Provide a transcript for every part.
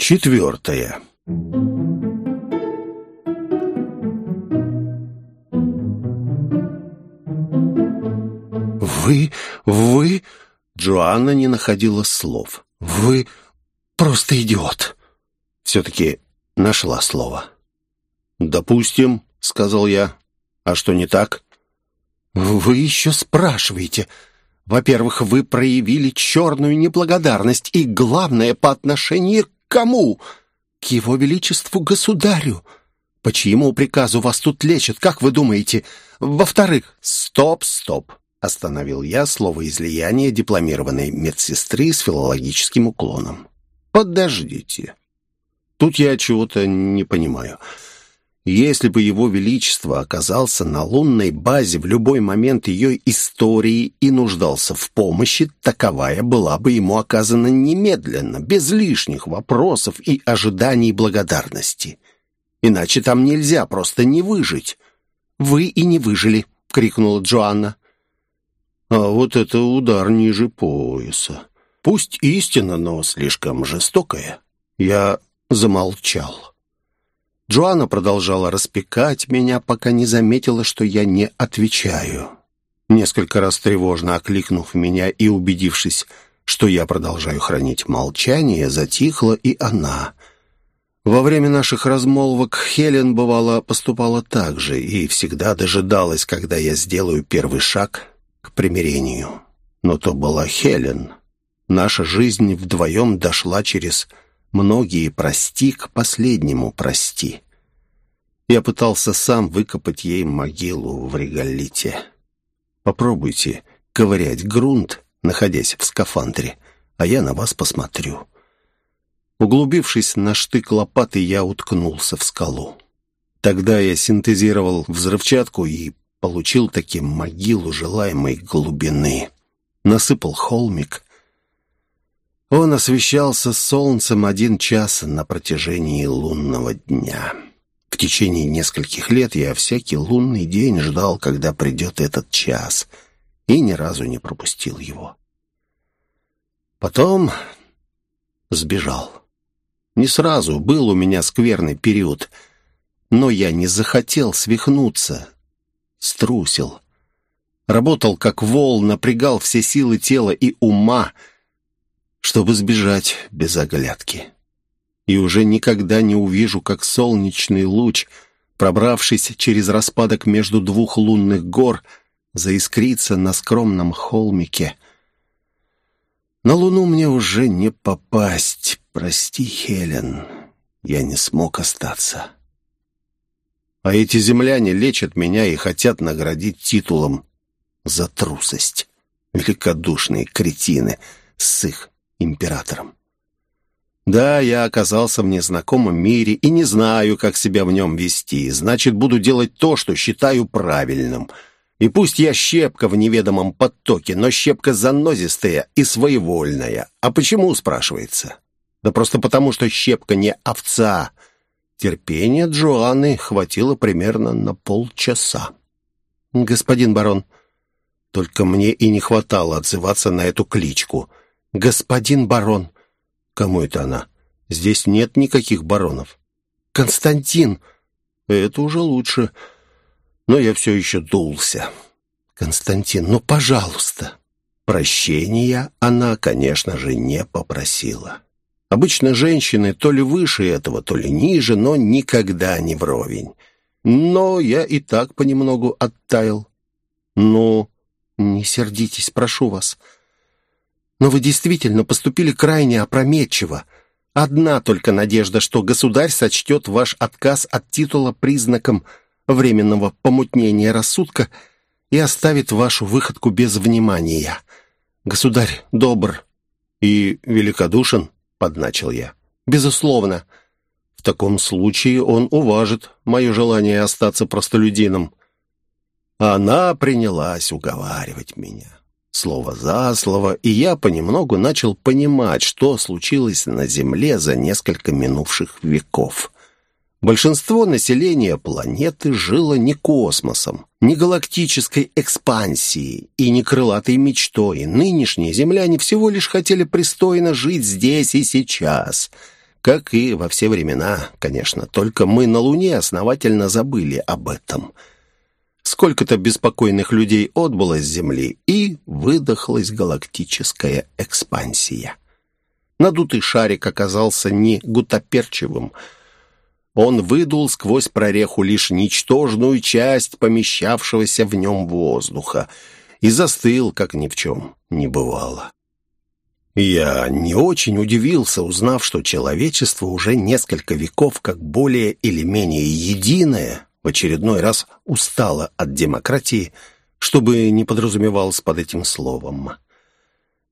Четвертое. «Вы... вы...» Джоанна не находила слов. «Вы просто идиот!» Все-таки нашла слово. «Допустим», — сказал я. «А что не так?» «Вы еще спрашиваете. Во-первых, вы проявили черную неблагодарность, и, главное, по отношению кому? К его величеству государю. По чьему приказу вас тут лечат, как вы думаете? Во-вторых...» «Стоп, стоп!» — остановил я слово излияния дипломированной медсестры с филологическим уклоном. «Подождите. Тут я чего-то не понимаю. Если бы его величество оказался на лунной базе в любой момент ее истории и нуждался в помощи, таковая была бы ему оказана немедленно, без лишних вопросов и ожиданий благодарности. Иначе там нельзя просто не выжить. «Вы и не выжили», — крикнула Джоанна. А вот это удар ниже пояса. Пусть истина, но слишком жестокая. Я замолчал. Джоанна продолжала распекать меня, пока не заметила, что я не отвечаю. Несколько раз тревожно окликнув меня и убедившись, что я продолжаю хранить молчание, затихла и она. Во время наших размолвок Хелен, бывало, поступала так же и всегда дожидалась, когда я сделаю первый шаг к примирению. Но то была Хелен. Наша жизнь вдвоем дошла через многие прости к последнему прости. Я пытался сам выкопать ей могилу в реголите. Попробуйте ковырять грунт, находясь в скафандре, а я на вас посмотрю. Углубившись на штык лопаты, я уткнулся в скалу. Тогда я синтезировал взрывчатку и получил таки могилу желаемой глубины. Насыпал холмик. Он освещался солнцем один час на протяжении лунного дня. В течение нескольких лет я всякий лунный день ждал, когда придет этот час, и ни разу не пропустил его. Потом сбежал. Не сразу, был у меня скверный период, но я не захотел свихнуться, струсил. Работал как вол, напрягал все силы тела и ума, чтобы сбежать без оглядки. И уже никогда не увижу, как солнечный луч, пробравшись через распадок между двух лунных гор, заискрится на скромном холмике. На луну мне уже не попасть. Прости, Хелен, я не смог остаться. А эти земляне лечат меня и хотят наградить титулом за трусость. Великодушные кретины с их императором. Да, я оказался в незнакомом мире и не знаю, как себя в нем вести. Значит, буду делать то, что считаю правильным. И пусть я щепка в неведомом потоке, но щепка занозистая и своевольная. А почему, спрашивается? Да просто потому, что щепка не овца, Терпения Джоанны хватило примерно на полчаса. «Господин барон...» Только мне и не хватало отзываться на эту кличку. «Господин барон...» «Кому это она? Здесь нет никаких баронов». «Константин...» «Это уже лучше...» Но я все еще дулся. «Константин, ну, пожалуйста...» Прощения она, конечно же, не попросила. Обычно женщины то ли выше этого, то ли ниже, но никогда не вровень. Но я и так понемногу оттаял. Ну, не сердитесь, прошу вас. Но вы действительно поступили крайне опрометчиво. Одна только надежда, что государь сочтет ваш отказ от титула признаком временного помутнения рассудка и оставит вашу выходку без внимания. Государь добр и великодушен подначил я. «Безусловно. В таком случае он уважит мое желание остаться простолюдином». Она принялась уговаривать меня. Слово за слово, и я понемногу начал понимать, что случилось на Земле за несколько минувших веков. Большинство населения планеты жило не космосом, не галактической экспансией и не крылатой мечтой. Нынешние земляне всего лишь хотели пристойно жить здесь и сейчас. Как и во все времена, конечно, только мы на Луне основательно забыли об этом. Сколько-то беспокойных людей отбыло с Земли, и выдохлась галактическая экспансия. Надутый шарик оказался не гутоперчивым. Он выдул сквозь прореху лишь ничтожную часть помещавшегося в нем воздуха и застыл, как ни в чем не бывало. Я не очень удивился, узнав, что человечество уже несколько веков как более или менее единое в очередной раз устало от демократии, чтобы не подразумевалось под этим словом.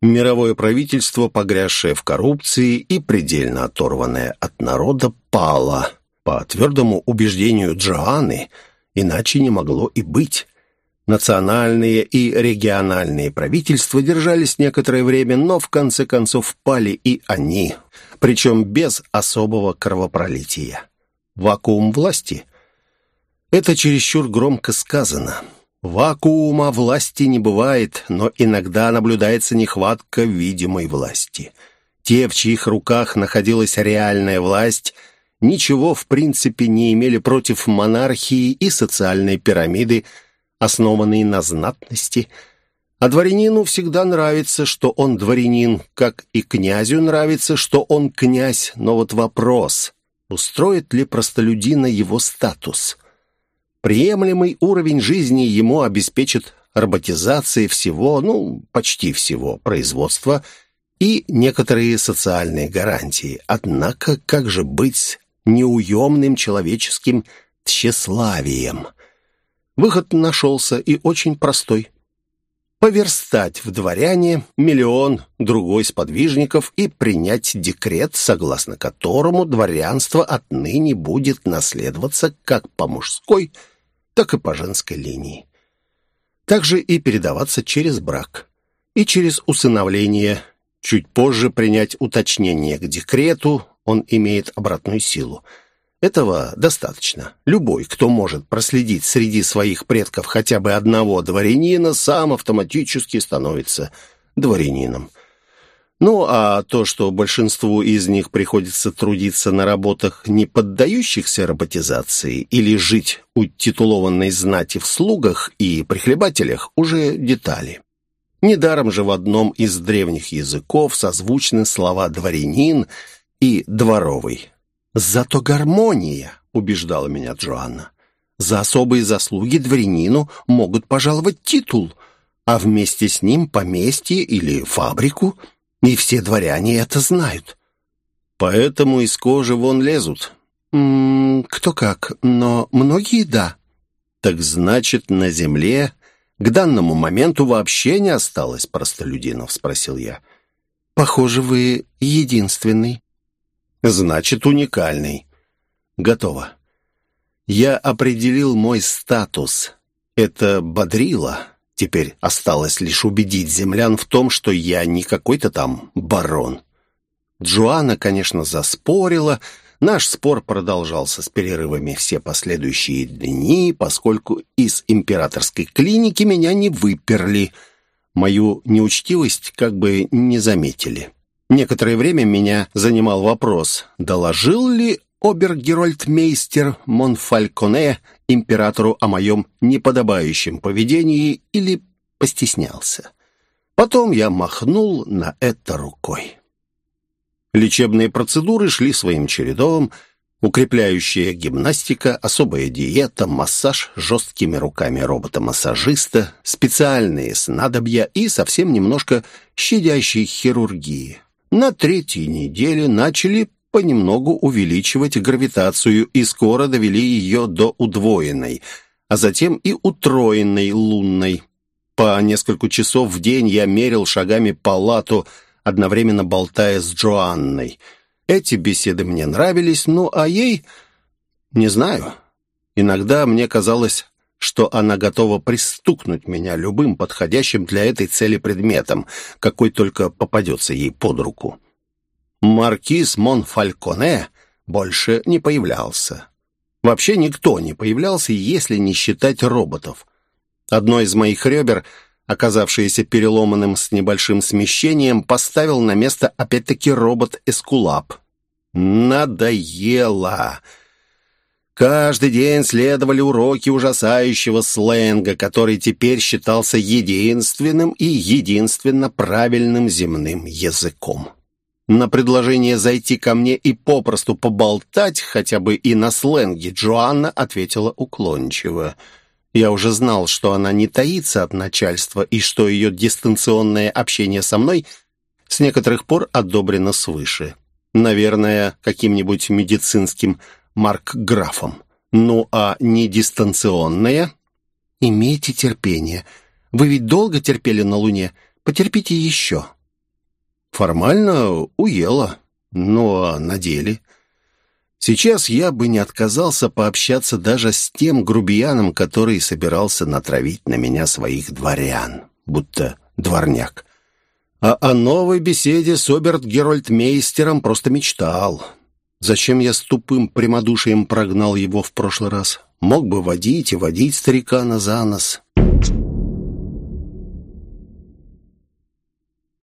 Мировое правительство, погрязшее в коррупции и предельно оторванное от народа, пало, по твердому убеждению Джоанны, иначе не могло и быть. Национальные и региональные правительства держались некоторое время, но в конце концов пали и они, причем без особого кровопролития. Вакуум власти – это чересчур громко сказано. Вакуума власти не бывает, но иногда наблюдается нехватка видимой власти. Те, в чьих руках находилась реальная власть – ничего в принципе не имели против монархии и социальной пирамиды – основанный на знатности. А дворянину всегда нравится, что он дворянин, как и князю нравится, что он князь. Но вот вопрос, устроит ли простолюдина его статус? Приемлемый уровень жизни ему обеспечит роботизация всего, ну, почти всего производства и некоторые социальные гарантии. Однако, как же быть неуемным человеческим тщеславием? Выход нашелся и очень простой. Поверстать в дворяне миллион другой сподвижников и принять декрет, согласно которому дворянство отныне будет наследоваться как по мужской, так и по женской линии. Также и передаваться через брак и через усыновление. Чуть позже принять уточнение к декрету, он имеет обратную силу – этого достаточно. Любой, кто может проследить среди своих предков хотя бы одного дворянина, сам автоматически становится дворянином. Ну, а то, что большинству из них приходится трудиться на работах, не поддающихся роботизации, или жить у титулованной знати в слугах и прихлебателях, уже детали. Недаром же в одном из древних языков созвучны слова «дворянин» и «дворовый». «Зато гармония», — убеждала меня Джоанна. «За особые заслуги дворянину могут пожаловать титул, а вместе с ним поместье или фабрику, и все дворяне это знают. Поэтому из кожи вон лезут». «М -м, «Кто как, но многие — да». «Так значит, на земле к данному моменту вообще не осталось простолюдинов?» — спросил я. «Похоже, вы единственный». Значит, уникальный. Готово. Я определил мой статус. Это бодрило. Теперь осталось лишь убедить землян в том, что я не какой-то там барон. Джоанна, конечно, заспорила. Наш спор продолжался с перерывами все последующие дни, поскольку из императорской клиники меня не выперли. Мою неучтивость как бы не заметили. Некоторое время меня занимал вопрос, доложил ли обергерольдмейстер Монфальконе императору о моем неподобающем поведении или постеснялся. Потом я махнул на это рукой. Лечебные процедуры шли своим чередом, укрепляющая гимнастика, особая диета, массаж жесткими руками робота-массажиста, специальные снадобья и совсем немножко щадящей хирургии. На третьей неделе начали понемногу увеличивать гравитацию и скоро довели ее до удвоенной, а затем и утроенной лунной. По несколько часов в день я мерил шагами палату, одновременно болтая с Джоанной. Эти беседы мне нравились, ну а ей... Не знаю. Иногда мне казалось, что она готова пристукнуть меня любым подходящим для этой цели предметом, какой только попадется ей под руку. Маркиз Монфальконе больше не появлялся. Вообще никто не появлялся, если не считать роботов. Одно из моих ребер, оказавшееся переломанным с небольшим смещением, поставил на место опять-таки робот Эскулап. Надоело. Каждый день следовали уроки ужасающего сленга, который теперь считался единственным и единственно правильным земным языком. На предложение зайти ко мне и попросту поболтать, хотя бы и на сленге, Джоанна ответила уклончиво. Я уже знал, что она не таится от начальства и что ее дистанционное общение со мной с некоторых пор одобрено свыше. Наверное, каким-нибудь медицинским маркграфом. Ну, а не дистанционная? Имейте терпение. Вы ведь долго терпели на Луне. Потерпите еще. Формально уела. Ну, а на деле... Сейчас я бы не отказался пообщаться даже с тем грубияном, который собирался натравить на меня своих дворян, будто дворняк. А о новой беседе с Оберт-Герольдмейстером просто мечтал. Зачем я с тупым прямодушием прогнал его в прошлый раз? Мог бы водить и водить старикана за нос.